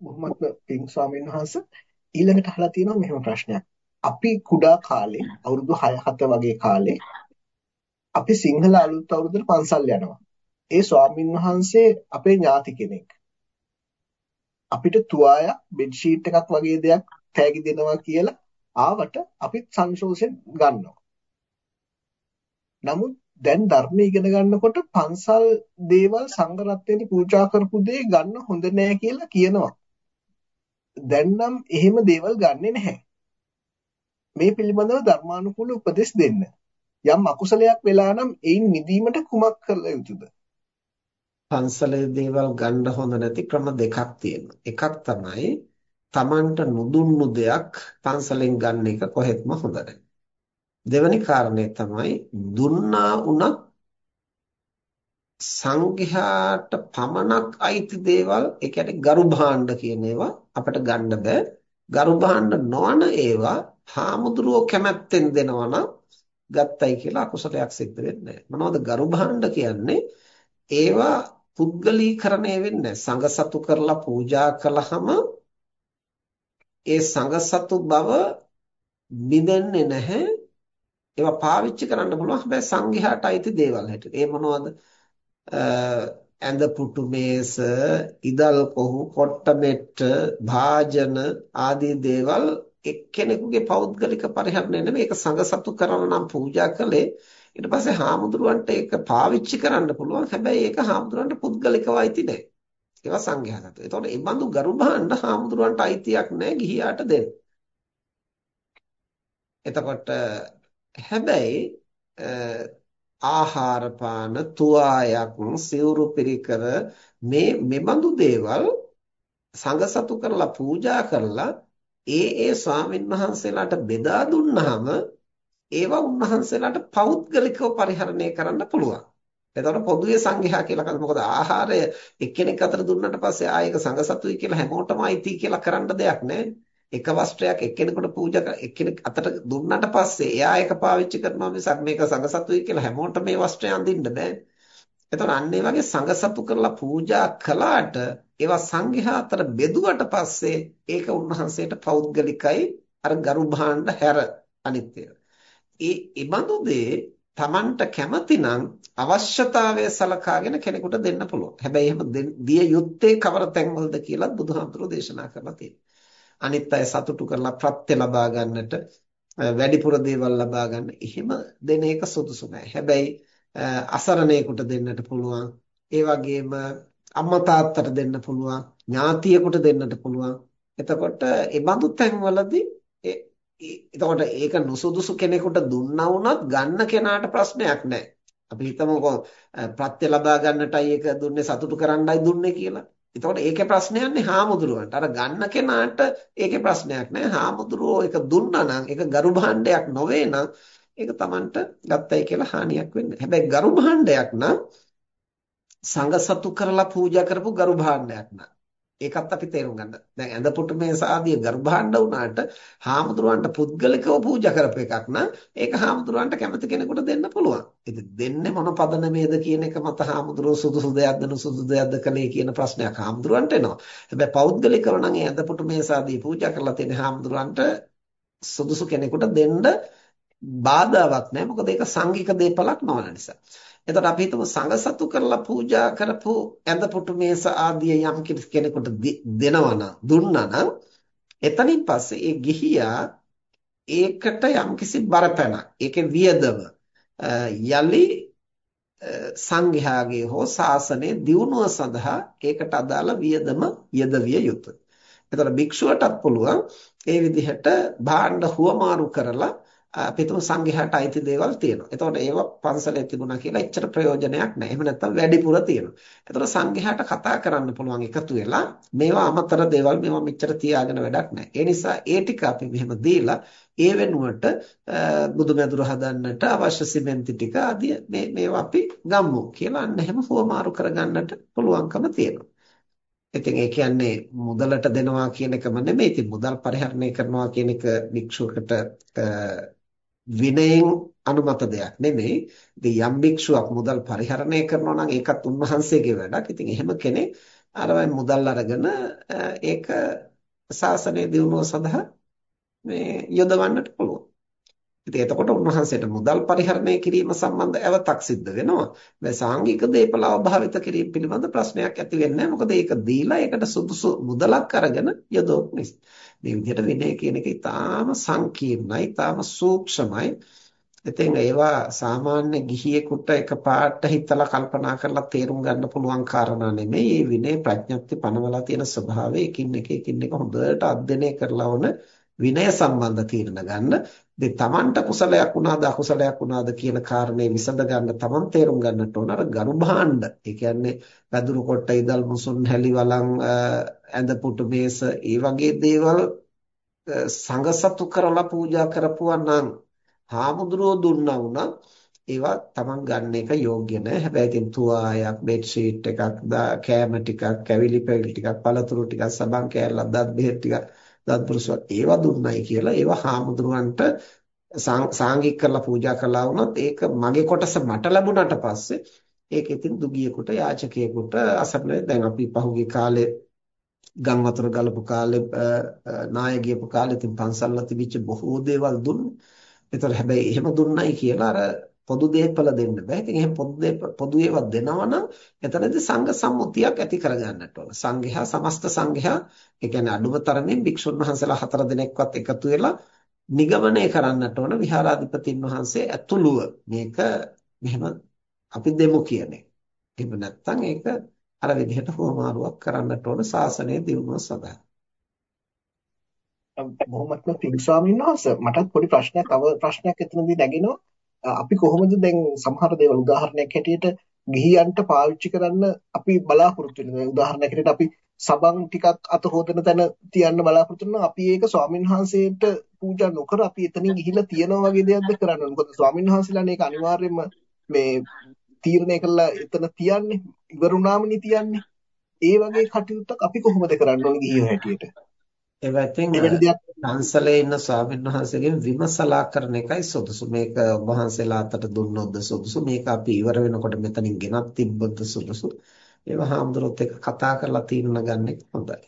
බොහොමත්ම පිං ස්වාමීන් වහන්සේ ඊළඟට අහලා තියෙනවා මෙහෙම ප්‍රශ්නයක්. අපි කුඩා කාලේ අවුරුදු 6 7 වගේ කාලේ අපි සිංහල අලුත් අවුරුද්දට පන්සල් යනවා. ඒ ස්වාමීන් වහන්සේ අපේ ඥාති කෙනෙක්. අපිට තුවායක් බෙඩ් ෂීට් එකක් වගේ දෙයක් තෑගි දෙනවා කියලා ආවට අපිත් සංශෝෂයෙන් ගන්නවා. නමුත් දැන් ධර්ම ඉගෙන ගන්නකොට පන්සල් දේවල් සංඝ රත්නයේ පූජා කරපු දේ ගන්න හොඳ නෑ කියලා කියනවා. දැන් නම් එහෙම දේවල් ගන්නෙ නැහැ. මේ පිළිබඳව ධර්මානුකූල උපදෙස් දෙන්න. යම් අකුසලයක් වෙලා නම් ඒයින් මිදීමට කුමක් කළ යුතුද? පන්සලේ දේවල් ගන්න හොඳ නැති ක්‍රම දෙකක් තියෙනවා. එකක් තමයි Tamanට නුදුන්නු දෙයක් පන්සලෙන් ගන්න එක කොහෙත්ම හොඳ නැහැ. දෙවැනි කාරණේ තමයි දුන්නා උනත් සංඝයාට පමණක් අයිති දේවල් ඒ කියන්නේ ගරු භාණ්ඩ කියන ඒවා අපිට ගන්න බෑ. ගරු භාණ්ඩ නොවන ඒවා හාමුදුරුවෝ කැමැත්තෙන් දෙනවා නම් ගත්තයි කියලා අකුසලයක් සිද්ධ වෙන්නේ නැහැ. මොනවද ගරු භාණ්ඩ කියන්නේ? ඒවා පුද්ගලීකරණය වෙන්නේ සංඝ සතු කරලා පූජා කළාම ඒ සංඝ සතු බව බිඳෙන්නේ නැහැ. ඒවා පාවිච්චි කරන්න පුළුවන්. හැබැයි සංඝයාට අයිති දේවල් හැටියට. ඒ මොනවද? ඇඳ පුටු මේස, ඉදල් කොහු, කොට්ට මෙට්ට, භාජන ආදී දේවල් එක්කෙනෙකුගේ පෞද්ගලික පරිහරණය නෙමෙයි ඒක සංඝසතු කරන නම් පූජා කළේ ඊට පස්සේ හාමුදුරුවන්ට ඒක පාවිච්චි කරන්න පුළුවන් හැබැයි ඒක හාමුදුරුවන්ට පුද්ගලිකව අයිති නැහැ ඒවා සංඝයාට. ඒතකොට මේ බඳු ගරු භාණ්ඩ හාමුදුරුවන්ට අයිතියක් නැහැ ගිහියාට දෙන්න. එතකොට හැබැයි ආහාර පාන තුවායක් සිවුරු පිරිකර මේ මෙබඳු දේවල් සංඝසතු කරලා පූජා කරලා ඒ ඒ ස්වාමින් වහන්සේලාට බෙදා දුන්නාම ඒවා උන්වහන්සේලාට පෞද්ගලිකව පරිහරණය කරන්න පුළුවන්. එතකොට පොදුවේ සංඝයා කියලා කරන්නේ මොකද ආහාරය එක්කෙනෙක් අතර දුන්නට පස්සේ ආයෙක සංඝසතුයි කියලා හැමෝටම අයිති කියලා කරන්න දෙයක් නැහැ. එක වස්ත්‍රයක් එක්කෙනෙකුට පූජා කර එක්කෙනෙක් අතට දුන්නාට පස්සේ එයා ඒක පාවිච්චි කරනවා මිසක් මේක සංඝසතුයි කියලා හැමෝටම මේ වස්ත්‍රය අඳින්න බෑ. එතකොට අන්න ඒ වගේ සංඝසතු කරලා පූජා කළාට ඒවා සංඝයා අතර බෙදුවට පස්සේ ඒක උන්වහන්සේට පෞද්ගලිකයි අර ගරු භාණ්ඩ හැර අනිත්‍ය. ඒ ඉබඳු දේ Tamanට කැමතිනම් අවශ්‍යතාවය සලකාගෙන කෙනෙකුට දෙන්න පුළුවන්. හැබැයි එහෙම දිය යුත්තේ කවර තැන්වලද කියලා බුදුහාමුදුරෝ දේශනා කරලා තියෙනවා. අනිත් අය සතුටු කරලා ප්‍රත්‍ය ලබා ගන්නට වැඩිපුර දේවල් ලබා ගන්න. එහෙම දෙන එක සුදුසු නෑ. හැබැයි අසරණයෙකුට දෙන්නට පුළුවන්. ඒ වගේම අම්මා තාත්තට දෙන්න පුළුවන්. ඥාතියෙකුට දෙන්නට පුළුවන්. එතකොට ඒ බඳු තැන්වලදී එතකොට ඒක නුසුදුසු කෙනෙකුට දුන්නා වුණත් ගන්න කෙනාට ප්‍රශ්නයක් නැහැ. අපි හිතමුකෝ ප්‍රත්‍ය ලබා ගන්නටයි ඒක දුන්නේ සතුටු කරන්නයි දුන්නේ කියලා. එතකොට ඒකේ ප්‍රශ්නයන්නේ හාමුදුරුවන්ට. අර ගන්න කෙනාට ඒකේ ප්‍රශ්නයක් නැහැ. හාමුදුරුවෝ ඒක දුන්නා නම් ඒක ගරු භාණ්ඩයක් නොවේ නම් ඒක Tamanට ගත්තයි කියලා හානියක් වෙන්නේ. හැබැයි ගරු භාණ්ඩයක් නම් සංඝ සතු කරලා පූජා කරපු ගරු භාණ්ඩයක් නම් ඒකත් අපි තේරුම් ගන්න. දැන් ඇඳ පුටු මේස ආදී ගර්භාණ්ඩ වුණාට හාමුදුරුවන්ට පුද්ගලිකව පූජා කරපු එකක් නම් ඒක හාමුදුරුවන්ට කැමති කෙනෙකුට දෙන්න පුළුවන්. ඉතින් දෙන්නේ මොන පදනමේද කියන එක මත හාමුදුරුව සුදුසු දෙයක්ද නුසුදුසු දෙයක්ද කලේ කියන ප්‍රශ්නයක් හාමුදුරුවන්ට එනවා. හැබැයි පෞද්ගලිකව නම් ඒ ඇඳ පුටු මේස ආදී පූජා කරලා තියෙන හාමුදුරුවන්ට සුදුසු කෙනෙකුට දෙන්න බාධාවක් නැහැ. මොකද ඒක සංඝික දේපලක් නොවන නිසා. එතකොට අපි හිතමු සංඝසතු කරලා පූජා කරපු ඇඳ පුටු මේස ආදී යම් කෙනෙකුට දෙනවා නම් දුන්නා නම් එතනින් පස්සේ ඒ ගිහියා ඒකට යම්කිසි බරපැනක් ඒකේ වියදම යලි සංඝයාගේ හෝ ශාසනයේ දියුණුව සඳහා ඒකට අදාළ වියදම යෙදවිය යුතුය. එතකොට භික්ෂුවටත් පුළුවන් ඒ විදිහට භාණ්ඩ හුවමාරු කරලා පිටු සංඝයාට අයිති දේවල් තියෙනවා. එතකොට ඒවා පන්සලේ තිබුණා කියලා එච්චර ප්‍රයෝජනයක් නැහැ. එහෙම නැත්නම් වැඩිපුර තියෙනවා. එතකොට සංඝයාට කතා කරන්න පුළුවන් එකතු වෙලා මේවා අමතර දේවල් මේවා මෙච්චර තියාගෙන වැඩක් නැහැ. ඒ නිසා ඒ ටික අපි මෙහෙම දීලා ඒ වෙනුවට බුදුමැදුර හදන්නට අවශ්‍ය සිමෙන්ති ටික ආදී මේ මේවා අපි ගම්මු කියලා අන්න එහෙම හුවමාරු කරගන්නට පුළුවන්කම තියෙනවා. ඉතින් ඒ කියන්නේ මුදලට දෙනවා කියන එකම නෙමෙයි. ඉතින් මුදල් පරිහරණය කරනවා කියන එක භික්ෂුවකට විනයෙන් අනුමත දෙයක් නෙමෙයි. ඉතින් යම් භික්ෂුවක් මුදල් පරිහරණය කරනවා නම් ඒකත් උන්වහන්සේගේ වැඩක්. ඉතින් එහෙම කෙනෙක් අරවෙන් මුදල් අරගෙන ඒක ශාසනය දියුණුව සඳහා මේ යොදවන්නට පුළුවන්. ඉතින් එතකොට උන්වහන්සේට මුදල් පරිහරණය කිරීම සම්බන්ධ ඇවතක් සිද්ධ වෙනවා. මේ සාංගික දීපල අවභාවිත කිරීම පිළිබඳ ප්‍රශ්නයක් ඇති වෙන්නේ නැහැ. මොකද ඒක දීලා ඒකට සුදුසු මුදලක් අරගෙන යොදවපු නිසා. මේ විදිහට විනය කියන එක ඊටාම සංකීර්ණයි, ඊටාම සූක්ෂමයි. ඉතින් ඒවා සාමාන්‍ය ගිහියෙකුට එකපාරට හිතලා කල්පනා කරලා තේරුම් ගන්න පුළුවන් කාරණා නෙමෙයි. මේ විනය ප්‍රඥප්ති පනවලා තියෙන ස්වභාවය එකින් එක එකින් එක හොඳට අධ්‍යයනය කරලා වුණ විනය සම්බන්ධ තීරණ ගන්න. ඉතින් Tamanට කුසලයක් වුණාද අකුසලයක් වුණාද කියන කාරණේ විසඳ ගන්න Taman තේරුම් ගන්නට ඕන අර ගරු භාණ්ඩ. ඒ කියන්නේ පැදුරු කොට ඉදල් මුසුන් හැලි වලන් ඇඳ පුටු මේස ඒ වගේ දේවල් සංඝසතු කරලා පූජා කරපුවා නම් හාමුදුරුවෝ දුන්නා වුණත් ඒවා Taman ගන්න එක යෝග්‍ය නැහැ. හැබැයි ඉතින් තුවායක්, බෙඩ් ෂීට් එකක්, කෑම ටිකක්, කැවිලි පැවිලි ටිකක්, පළතුරු ටිකක්, සබන් කෑල්ලක්, දත් බෙහෙත් ටිකක්, දත් පුරුෂවත් ඒවා දුන්නයි කියලා ඒවා හාමුදුරුවන්ට සාංගික කරලා පූජා කළා වුණත් ඒක මගේ කොටස මට ලැබුණාට පස්සේ ඒක ඉතින් දුගියෙකුට යාචකයෙකුට අසරණ දැන් අපි පහුගිය කාලේ ගම් වතුර ගලපු කාලේ නාය ගියපු කාලේ ඉතින් පන්සල්ලා තිබිච්ච බොහෝ දේවල් දුන්නේ. ඒතර හැබැයි එහෙම දුන්නයි කියලා අර පොදු දේපල දෙන්න බෑ. ඉතින් එහෙම පොදු පොදු ඒවා දෙනවා නම් එතනදී සංඝ සම්මුතියක් ඇති කරගන්නට ඕන. සංඝයා සමස්ත සංඝයා ඒ කියන්නේ අඩුම තරමින් භික්ෂුන් වහන්සේලා හතර දිනක්වත් එකතු වෙලා නිගමනය කරන්නට ඕන විහාරාධිපතින් වහන්සේ ඇතුළුව මේක මෙහෙම අපි දෙමු කියන්නේ. එහෙම නැත්නම් ඒක අර විදිහට හොමාරුවක් කරන්නට ඕන ශාසනය දියුණුව සඳහා. බොහොමත්ම පිං ස්වාමීන් වහන්සේ මටත් පොඩි ප්‍රශ්නයක් අව ප්‍රශ්නයක් එතනදී නැගෙනවා අපි කොහොමද දැන් සමහර දේවල් උදාහරණයක් හැටියට ගිහියන්ට පාවිච්චි කරන්න අපි බලාපොරොත්තු වෙනවා. උදාහරණයක් හැටියට අපි සබන් ටිකක් අත හොදන තැන තියන්න බලාපොරොත්තු වෙනවා. අපි ඒක ස්වාමීන් වහන්සේට පූජා නොකර අපි එතනින් ගිහිල්ලා තියනවා වගේ දෙයක්ද කරන්න. ඕනේ මොකද ස්වාමීන් වහන්සේලානේ ඒක අනිවාර්යයෙන්ම මේ තීරණය කළා එතන තියන්නේ. ඉවරුණාමනේ තියන්නේ. ඒ වගේ කටයුත්තක් අපි කොහොමද කරන්න ඕනේ ගිහියෝ හැටියට? ඒවා ඉතින් පන්සලේ ඉන්න ස්වාමීන් වහන්සේගෙන් විමසලා කරන එකයි සුදුසු. මේක ඔබ වහන්සේලා අතට දුන්නොත්ද සුදුසු. මේක අපි ඉවර වෙනකොට මෙතනින් ගෙනත් තිබ්බොත්ද සුදුසු. ඒවා හාමුදුරුවොත් එක්ක කතා කරලා තීරණ ගන්න එක හොඳයි.